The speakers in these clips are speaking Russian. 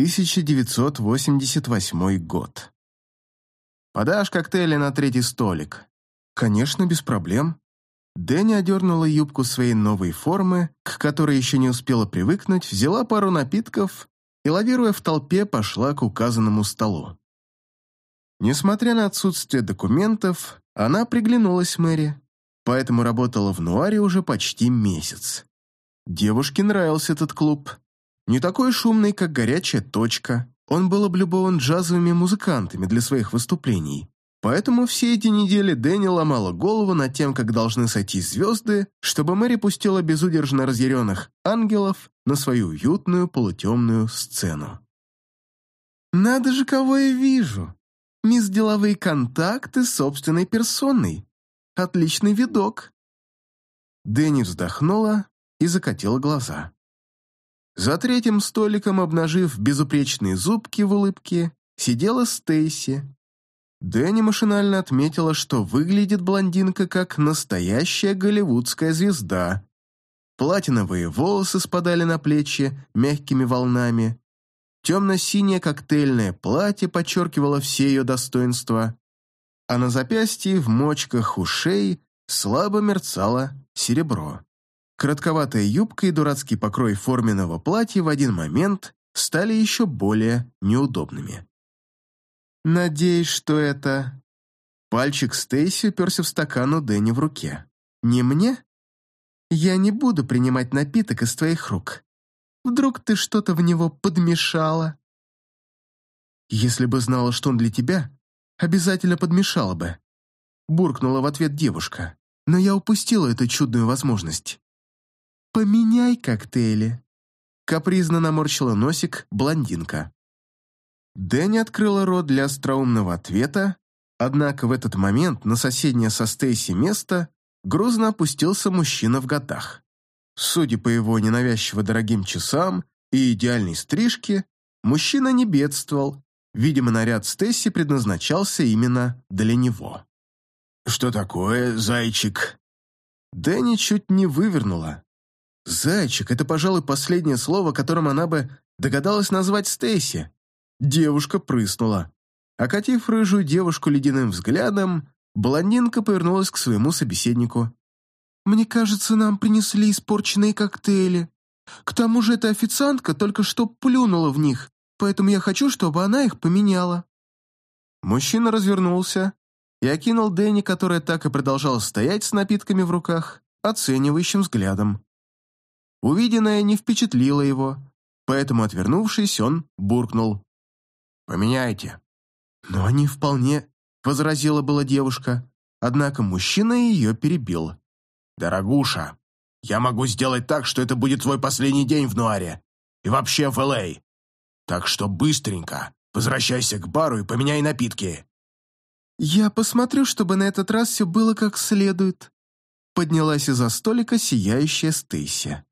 1988 год. «Подашь коктейли на третий столик?» «Конечно, без проблем». Дэнни одернула юбку своей новой формы, к которой еще не успела привыкнуть, взяла пару напитков и, лавируя в толпе, пошла к указанному столу. Несмотря на отсутствие документов, она приглянулась Мэри, поэтому работала в Нуаре уже почти месяц. Девушке нравился этот клуб. Не такой шумный, как горячая точка. Он был облюбован джазовыми музыкантами для своих выступлений. Поэтому все эти недели Дэнни ломала голову над тем, как должны сойти звезды, чтобы Мэри пустила безудержно разъяренных ангелов на свою уютную полутемную сцену. «Надо же, кого я вижу! Мисс Деловые контакты собственной персоной. Отличный видок!» Дэнни вздохнула и закатила глаза. За третьим столиком, обнажив безупречные зубки в улыбке, сидела Стейси. Дэнни машинально отметила, что выглядит блондинка как настоящая голливудская звезда. Платиновые волосы спадали на плечи мягкими волнами. Темно-синее коктейльное платье подчеркивало все ее достоинства, а на запястье в мочках ушей слабо мерцало серебро. Коротковатая юбка и дурацкий покрой форменного платья в один момент стали еще более неудобными. «Надеюсь, что это...» Пальчик Стейси уперся в стакан у Дэнни в руке. «Не мне? Я не буду принимать напиток из твоих рук. Вдруг ты что-то в него подмешала?» «Если бы знала, что он для тебя, обязательно подмешала бы», буркнула в ответ девушка, но я упустила эту чудную возможность. «Поменяй коктейли», — капризно наморщила носик блондинка. Дэнни открыла рот для остроумного ответа, однако в этот момент на соседнее со Стейси место грузно опустился мужчина в годах. Судя по его ненавязчиво дорогим часам и идеальной стрижке, мужчина не бедствовал, видимо, наряд Стейси предназначался именно для него. «Что такое, зайчик?» Дэнни чуть не вывернула. «Зайчик» — это, пожалуй, последнее слово, которым она бы догадалась назвать Стейси. Девушка прыснула. Окатив рыжую девушку ледяным взглядом, блондинка повернулась к своему собеседнику. «Мне кажется, нам принесли испорченные коктейли. К тому же эта официантка только что плюнула в них, поэтому я хочу, чтобы она их поменяла». Мужчина развернулся и окинул Дэнни, которая так и продолжала стоять с напитками в руках, оценивающим взглядом. Увиденное не впечатлило его, поэтому, отвернувшись, он буркнул. «Поменяйте». «Но они вполне...» — возразила была девушка, однако мужчина ее перебил. «Дорогуша, я могу сделать так, что это будет твой последний день в Нуаре и вообще в Л.А. Так что быстренько возвращайся к бару и поменяй напитки». «Я посмотрю, чтобы на этот раз все было как следует», поднялась из-за столика сияющая Стейси.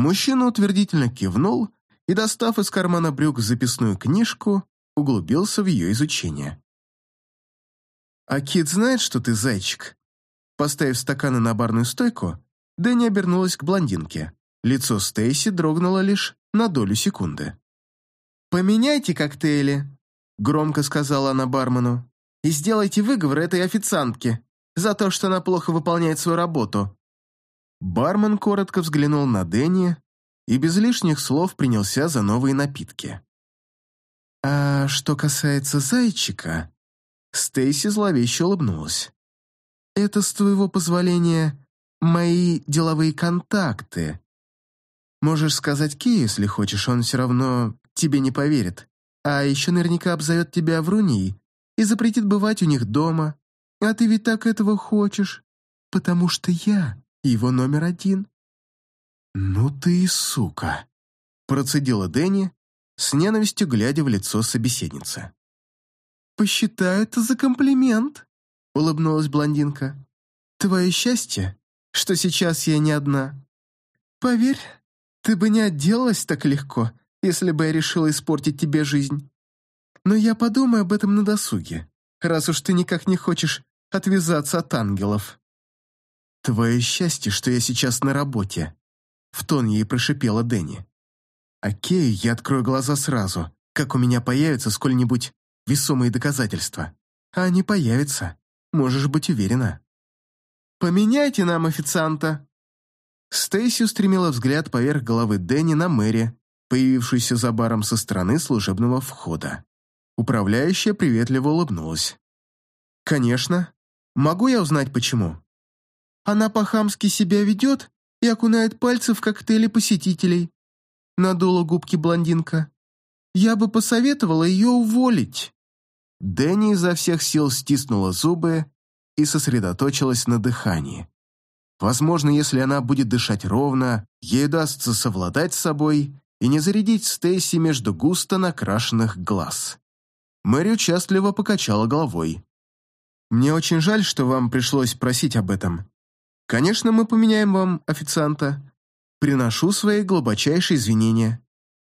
Мужчина утвердительно кивнул и, достав из кармана брюк записную книжку, углубился в ее изучение. «А Кит знает, что ты зайчик?» Поставив стаканы на барную стойку, Дэнни обернулась к блондинке. Лицо Стейси дрогнуло лишь на долю секунды. «Поменяйте коктейли», — громко сказала она бармену, «и сделайте выговор этой официантке за то, что она плохо выполняет свою работу. Бармен коротко взглянул на Дэнни и без лишних слов принялся за новые напитки. «А что касается зайчика...» Стейси зловеще улыбнулась. «Это, с твоего позволения, мои деловые контакты. Можешь сказать Ки, если хочешь, он все равно тебе не поверит. А еще наверняка обзовет тебя вруней и запретит бывать у них дома. А ты ведь так этого хочешь, потому что я его номер один». «Ну ты и сука!» – процедила Дэнни, с ненавистью глядя в лицо собеседницы. «Посчитаю это за комплимент», — улыбнулась блондинка. «Твое счастье, что сейчас я не одна. Поверь, ты бы не отделалась так легко, если бы я решила испортить тебе жизнь. Но я подумаю об этом на досуге, раз уж ты никак не хочешь отвязаться от ангелов». «Твое счастье, что я сейчас на работе», — в тон ей прошипела Дэнни. Окей, я открою глаза сразу, как у меня появятся сколь-нибудь весомые доказательства. А они появятся, можешь быть уверена. «Поменяйте нам официанта!» Стейси устремила взгляд поверх головы Дэнни на Мэри, появившуюся за баром со стороны служебного входа. Управляющая приветливо улыбнулась. «Конечно. Могу я узнать, почему?» «Она по-хамски себя ведет и окунает пальцы в коктейли посетителей», надула губки блондинка. «Я бы посоветовала ее уволить». Дэнни изо всех сил стиснула зубы и сосредоточилась на дыхании. Возможно, если она будет дышать ровно, ей удастся совладать с собой и не зарядить Стейси между густо накрашенных глаз. Мэри участливо покачала головой. «Мне очень жаль, что вам пришлось просить об этом. Конечно, мы поменяем вам официанта. Приношу свои глубочайшие извинения.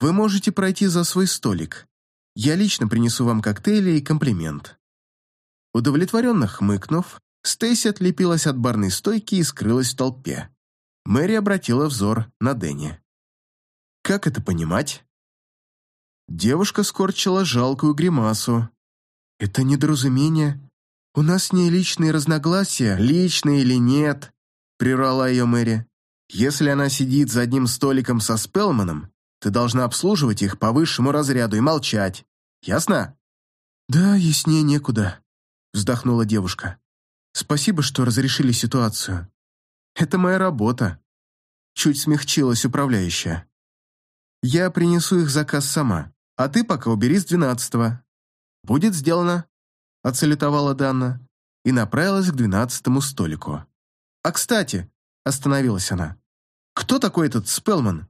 Вы можете пройти за свой столик. Я лично принесу вам коктейли и комплимент». Удовлетворенно хмыкнув, Стейси отлепилась от барной стойки и скрылась в толпе. Мэри обратила взор на Дэнни. «Как это понимать?» Девушка скорчила жалкую гримасу. «Это недоразумение. У нас с ней личные разногласия, личные или нет», прервала ее Мэри. «Если она сидит за одним столиком со Спелманом, ты должна обслуживать их по высшему разряду и молчать. Ясно?» «Да, яснее некуда», вздохнула девушка. «Спасибо, что разрешили ситуацию. Это моя работа». Чуть смягчилась управляющая. «Я принесу их заказ сама, а ты пока убери с двенадцатого». «Будет сделано», — отсалютовала Данна и направилась к двенадцатому столику. «А кстати», — остановилась она, — «кто такой этот Спелман?»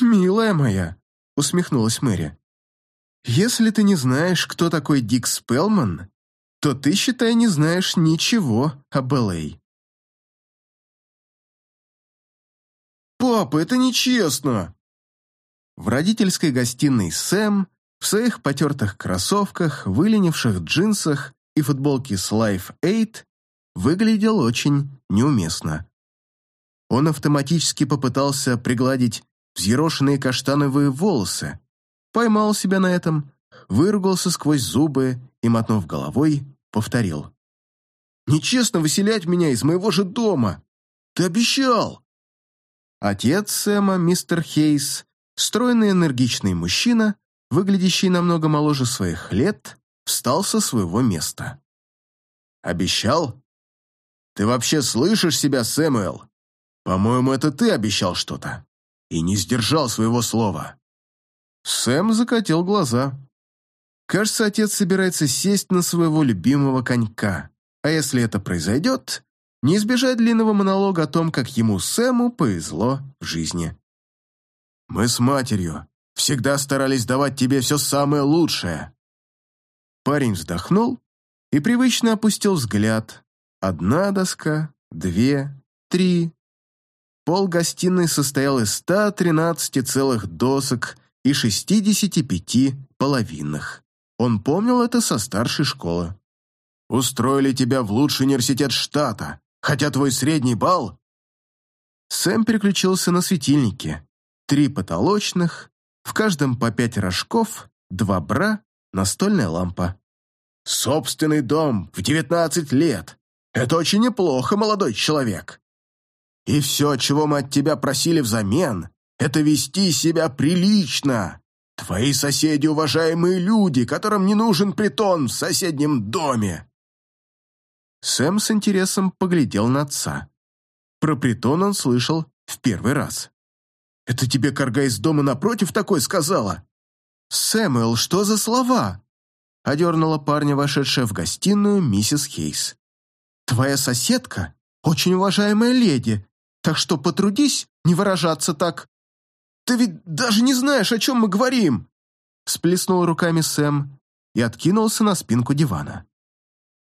«Милая моя», — усмехнулась Мэри. «Если ты не знаешь, кто такой Дик Спелман, то ты, считай, не знаешь ничего об Л.А. «Папа, это нечестно!» В родительской гостиной Сэм в своих потертых кроссовках, выленивших джинсах и футболке с Life 8 выглядел очень неуместно. Он автоматически попытался пригладить взъерошенные каштановые волосы, поймал себя на этом, выругался сквозь зубы и, мотнув головой, повторил. «Нечестно выселять меня из моего же дома! Ты обещал!» Отец Сэма, мистер Хейс, стройный энергичный мужчина, выглядящий намного моложе своих лет, встал со своего места. «Обещал? Ты вообще слышишь себя, Сэмюэл? По-моему, это ты обещал что-то и не сдержал своего слова». Сэм закатил глаза. Кажется, отец собирается сесть на своего любимого конька. А если это произойдет, не избежать длинного монолога о том, как ему Сэму повезло в жизни. «Мы с матерью всегда старались давать тебе все самое лучшее». Парень вздохнул и привычно опустил взгляд. Одна доска, две, три. Пол гостиной состоял из 113 целых досок и 65 половинных. Он помнил это со старшей школы. «Устроили тебя в лучший университет штата, хотя твой средний балл...» Сэм переключился на светильники. Три потолочных, в каждом по пять рожков, два бра, настольная лампа. «Собственный дом в девятнадцать лет. Это очень неплохо, молодой человек. И все, чего мы от тебя просили взамен, это вести себя прилично. Твои соседи – уважаемые люди, которым не нужен притон в соседнем доме!» Сэм с интересом поглядел на отца. Про притон он слышал в первый раз. «Это тебе корга из дома напротив такой сказала?» «Сэмюэл, что за слова?» – одернула парня, вошедшая в гостиную миссис Хейс. «Твоя соседка – очень уважаемая леди, так что потрудись не выражаться так». «Ты ведь даже не знаешь, о чем мы говорим!» Сплеснул руками Сэм и откинулся на спинку дивана.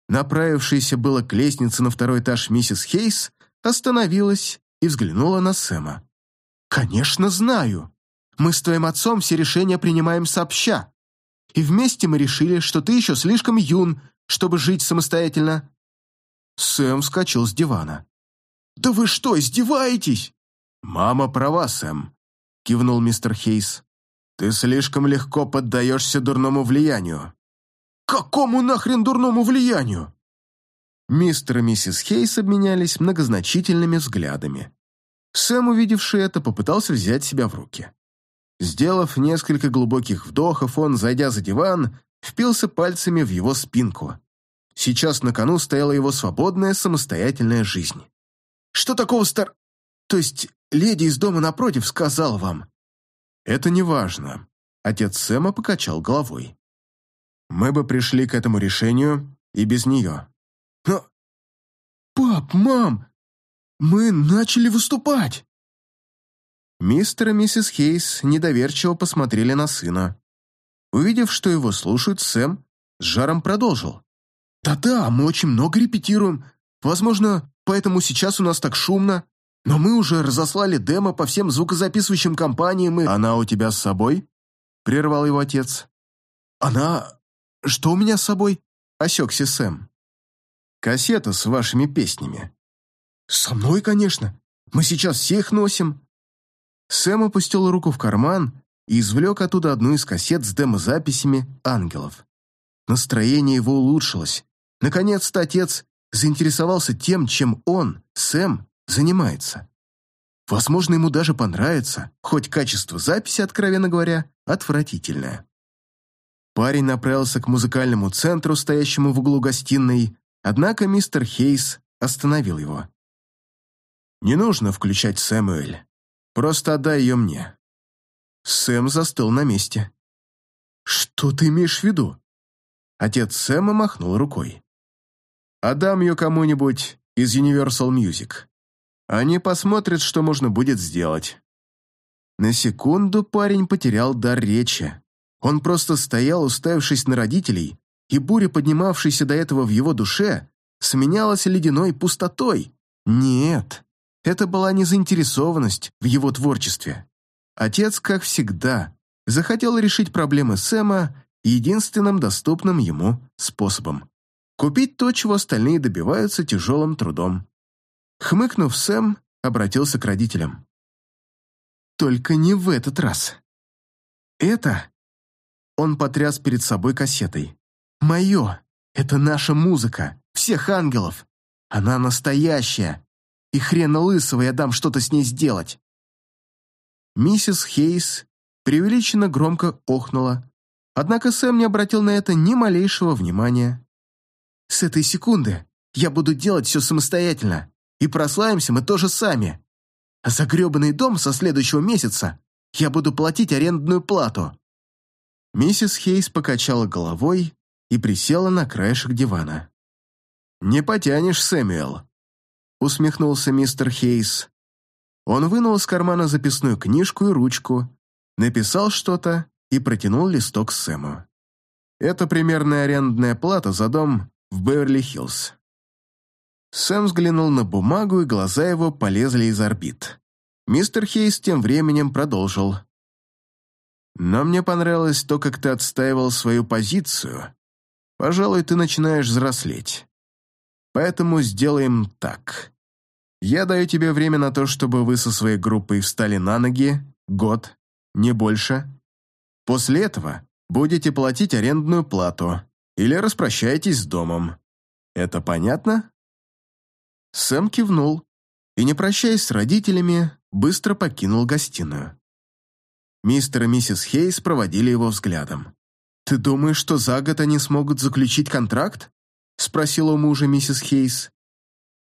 Направившаяся было к лестнице на второй этаж миссис Хейс остановилась и взглянула на Сэма. «Конечно, знаю. Мы с твоим отцом все решения принимаем сообща. И вместе мы решили, что ты еще слишком юн, чтобы жить самостоятельно». Сэм вскочил с дивана. «Да вы что, издеваетесь?» «Мама права, Сэм. — кивнул мистер Хейс. «Ты слишком легко поддаешься дурному влиянию». «Какому нахрен дурному влиянию?» Мистер и миссис Хейс обменялись многозначительными взглядами. Сэм, увидевший это, попытался взять себя в руки. Сделав несколько глубоких вдохов, он, зайдя за диван, впился пальцами в его спинку. Сейчас на кону стояла его свободная самостоятельная жизнь. «Что такого стар...» «То есть леди из дома напротив сказала вам?» «Это не важно», — отец Сэма покачал головой. «Мы бы пришли к этому решению и без нее». «Но... пап, мам, мы начали выступать!» Мистер и миссис Хейс недоверчиво посмотрели на сына. Увидев, что его слушают, Сэм с жаром продолжил. «Да-да, мы очень много репетируем. Возможно, поэтому сейчас у нас так шумно. Но мы уже разослали демо по всем звукозаписывающим компаниям и...» «Она у тебя с собой?» — прервал его отец. «Она... Что у меня с собой?» — осекся Сэм. «Кассета с вашими песнями». «Со мной, конечно. Мы сейчас все их носим». Сэм опустил руку в карман и извлек оттуда одну из кассет с демозаписями «Ангелов». Настроение его улучшилось. Наконец-то отец заинтересовался тем, чем он, Сэм, занимается. Возможно, ему даже понравится, хоть качество записи, откровенно говоря, отвратительное. Парень направился к музыкальному центру, стоящему в углу гостиной, однако мистер Хейс остановил его. «Не нужно включать Сэмюэль. Просто отдай ее мне». Сэм застыл на месте. «Что ты имеешь в виду?» Отец Сэма махнул рукой. «Отдам ее кому-нибудь из Universal Music. Они посмотрят, что можно будет сделать». На секунду парень потерял дар речи. Он просто стоял, уставившись на родителей, и буря, поднимавшаяся до этого в его душе, сменялась ледяной пустотой. Нет, это была не заинтересованность в его творчестве. Отец, как всегда, захотел решить проблемы Сэма единственным доступным ему способом. Купить то, чего остальные добиваются тяжелым трудом. Хмыкнув, Сэм обратился к родителям. «Только не в этот раз. Это...» Он потряс перед собой кассетой. «Мое! Это наша музыка! Всех ангелов! Она настоящая! И хрена лысого я дам что-то с ней сделать!» Миссис Хейс преувеличенно громко охнула, однако Сэм не обратил на это ни малейшего внимания. «С этой секунды я буду делать все самостоятельно, и прославимся мы тоже сами. А за гребаный дом со следующего месяца я буду платить арендную плату». Миссис Хейс покачала головой и присела на краешек дивана. «Не потянешь, Сэмюэл», — усмехнулся мистер Хейс. Он вынул из кармана записную книжку и ручку, написал что-то и протянул листок Сэму. «Это примерная арендная плата за дом в Беверли-Хиллз. Сэм взглянул на бумагу, и глаза его полезли из орбит. Мистер Хейс тем временем продолжил. «Но мне понравилось то, как ты отстаивал свою позицию. Пожалуй, ты начинаешь взрослеть. Поэтому сделаем так. Я даю тебе время на то, чтобы вы со своей группой встали на ноги, год, не больше. После этого будете платить арендную плату или распрощаетесь с домом. Это понятно?» Сэм кивнул и, не прощаясь с родителями, быстро покинул гостиную. Мистер и миссис Хейс проводили его взглядом. «Ты думаешь, что за год они смогут заключить контракт?» — спросила у мужа миссис Хейс.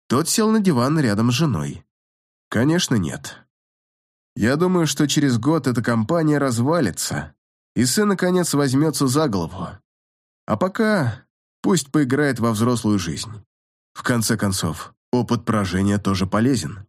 Тот сел на диван рядом с женой. «Конечно, нет. Я думаю, что через год эта компания развалится, и сын, наконец, возьмется за голову. А пока пусть поиграет во взрослую жизнь. В конце концов, Опыт поражения тоже полезен.